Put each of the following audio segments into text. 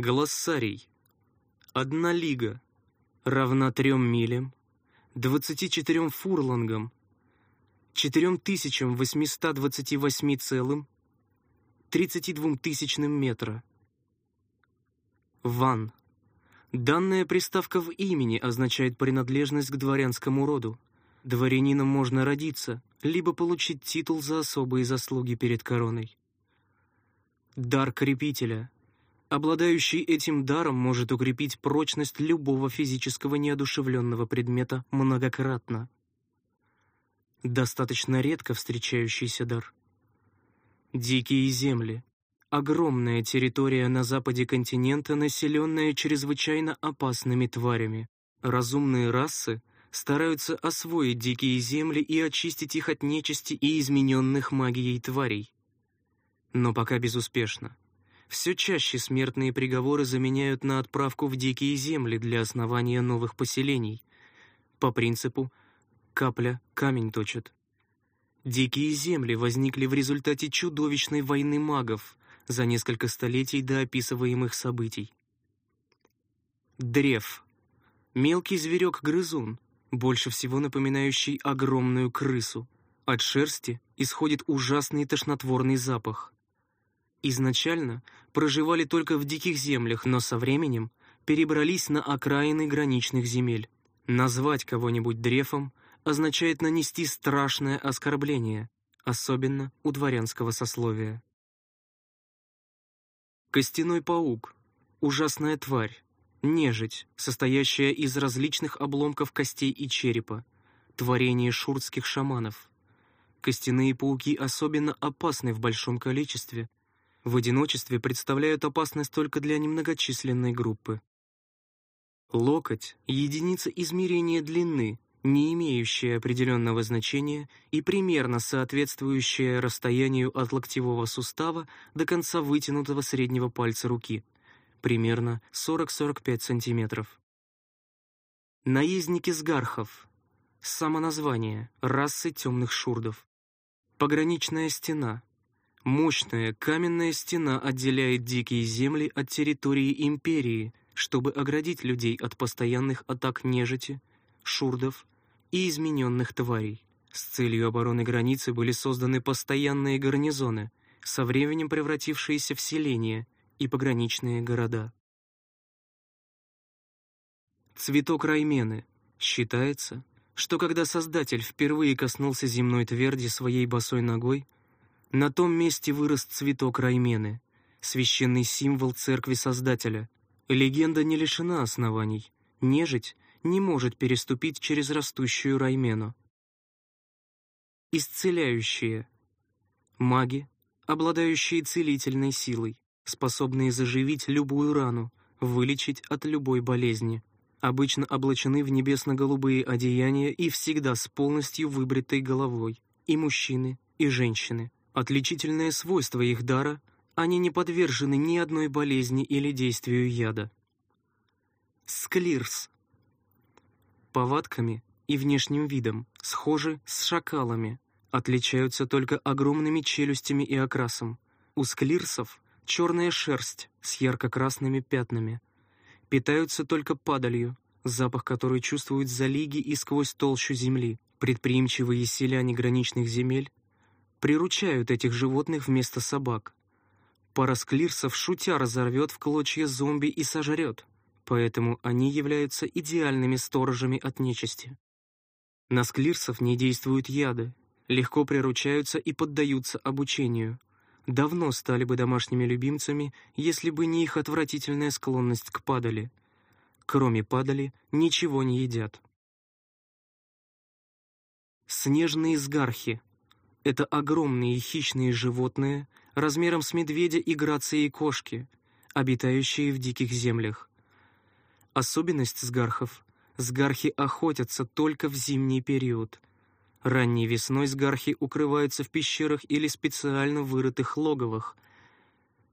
Глоссарий. Одна лига равна трем милям, двадцати четырем фурлангам, четырем тысячам восьмиста двадцати восьми целым, тридцати двум тысячным метра. Ван. Данная приставка в имени означает принадлежность к дворянскому роду. Дворянином можно родиться, либо получить титул за особые заслуги перед короной. Дар крепителя. Обладающий этим даром может укрепить прочность любого физического неодушевленного предмета многократно. Достаточно редко встречающийся дар. Дикие земли. Огромная территория на западе континента, населенная чрезвычайно опасными тварями. Разумные расы стараются освоить дикие земли и очистить их от нечисти и измененных магией тварей. Но пока безуспешно. Все чаще смертные приговоры заменяют на отправку в дикие земли для основания новых поселений. По принципу «капля камень точит». Дикие земли возникли в результате чудовищной войны магов, за несколько столетий до описываемых событий. Древ. Мелкий зверек-грызун, больше всего напоминающий огромную крысу. От шерсти исходит ужасный тошнотворный запах. Изначально проживали только в диких землях, но со временем перебрались на окраины граничных земель. Назвать кого-нибудь дрефом означает нанести страшное оскорбление, особенно у дворянского сословия. Костяной паук — ужасная тварь, нежить, состоящая из различных обломков костей и черепа, творение шуртских шаманов. Костяные пауки особенно опасны в большом количестве. В одиночестве представляют опасность только для немногочисленной группы. Локоть — единица измерения длины, не имеющая определенного значения и примерно соответствующая расстоянию от локтевого сустава до конца вытянутого среднего пальца руки, примерно 40-45 сантиметров. Наездники сгархов. Самоназвание расы темных шурдов. Пограничная стена. Мощная каменная стена отделяет дикие земли от территории империи, чтобы оградить людей от постоянных атак нежити, шурдов и измененных тварей. С целью обороны границы были созданы постоянные гарнизоны, со временем превратившиеся в селения и пограничные города. Цветок раймены. Считается, что когда Создатель впервые коснулся земной тверди своей босой ногой, на том месте вырос цветок раймены, священный символ церкви Создателя. Легенда не лишена оснований. Нежить — не может переступить через растущую раймену. Исцеляющие. Маги, обладающие целительной силой, способные заживить любую рану, вылечить от любой болезни. Обычно облачены в небесно-голубые одеяния и всегда с полностью выбритой головой. И мужчины, и женщины. Отличительное свойство их дара — они не подвержены ни одной болезни или действию яда. Склирс повадками и внешним видом схожи с шакалами, отличаются только огромными челюстями и окрасом. У склирсов черная шерсть с ярко-красными пятнами. Питаются только падалью, запах которой чувствуют за лиги и сквозь толщу земли. Предприимчивые селяне граничных земель приручают этих животных вместо собак. Пара склирсов шутя разорвет в клочья зомби и сожрет поэтому они являются идеальными сторожами от нечисти. На склирсов не действуют яды, легко приручаются и поддаются обучению. Давно стали бы домашними любимцами, если бы не их отвратительная склонность к падали. Кроме падали, ничего не едят. Снежные сгархи — это огромные хищные животные размером с медведя и грацией кошки, обитающие в диких землях. Особенность сгархов — сгархи охотятся только в зимний период. Ранней весной сгархи укрываются в пещерах или специально вырытых логовах,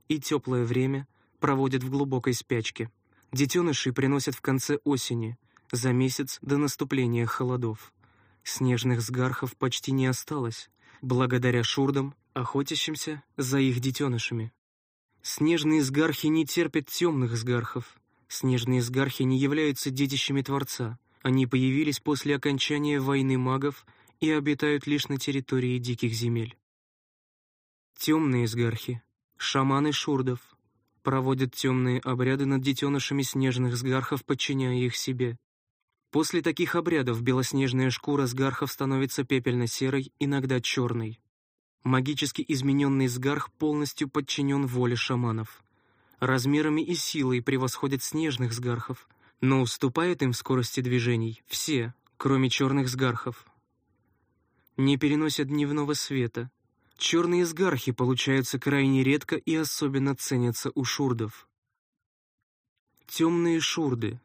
и теплое время проводят в глубокой спячке. Детенышей приносят в конце осени, за месяц до наступления холодов. Снежных сгархов почти не осталось, благодаря шурдам, охотящимся за их детенышами. Снежные сгархи не терпят темных сгархов. Снежные сгархи не являются детищами Творца. Они появились после окончания войны магов и обитают лишь на территории диких земель. Темные сгархи, шаманы шурдов, проводят темные обряды над детенышами снежных сгархов, подчиняя их себе. После таких обрядов белоснежная шкура сгархов становится пепельно-серой, иногда черной. Магически измененный сгарх полностью подчинен воле шаманов. Размерами и силой превосходят снежных сгархов, но уступают им в скорости движений все, кроме черных сгархов. Не переносят дневного света. Черные сгархи получаются крайне редко и особенно ценятся у шурдов. Темные шурды —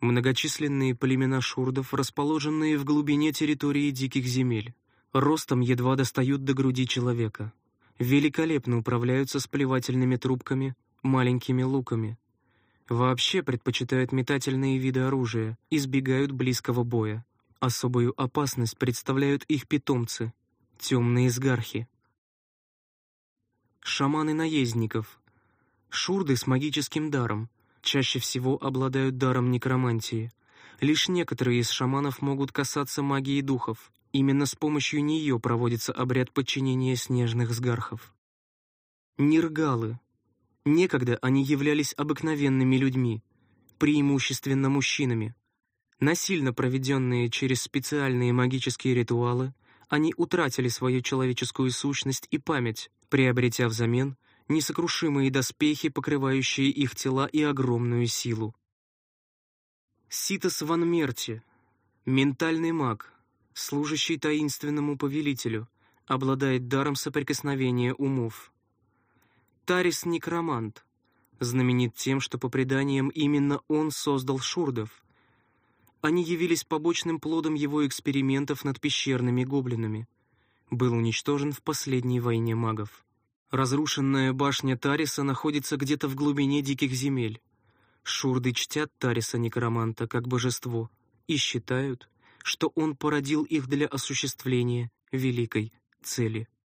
многочисленные племена шурдов, расположенные в глубине территории диких земель. Ростом едва достают до груди человека. Великолепно управляются с плевательными трубками, маленькими луками. Вообще предпочитают метательные виды оружия, избегают близкого боя. Особую опасность представляют их питомцы — темные сгархи. Шаманы наездников. Шурды с магическим даром. Чаще всего обладают даром некромантии. Лишь некоторые из шаманов могут касаться магии духов. Именно с помощью нее проводится обряд подчинения снежных сгархов. Ниргалы. Некогда они являлись обыкновенными людьми, преимущественно мужчинами. Насильно проведенные через специальные магические ритуалы, они утратили свою человеческую сущность и память, приобретя взамен несокрушимые доспехи, покрывающие их тела и огромную силу. Ситос Ван Мерти, ментальный маг, служащий таинственному повелителю, обладает даром соприкосновения умов. Тарис Некромант знаменит тем, что по преданиям именно он создал шурдов. Они явились побочным плодом его экспериментов над пещерными гоблинами. Был уничтожен в последней войне магов. Разрушенная башня Тариса находится где-то в глубине диких земель. Шурды чтят Тариса Некроманта как божество и считают, что он породил их для осуществления великой цели.